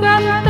bukan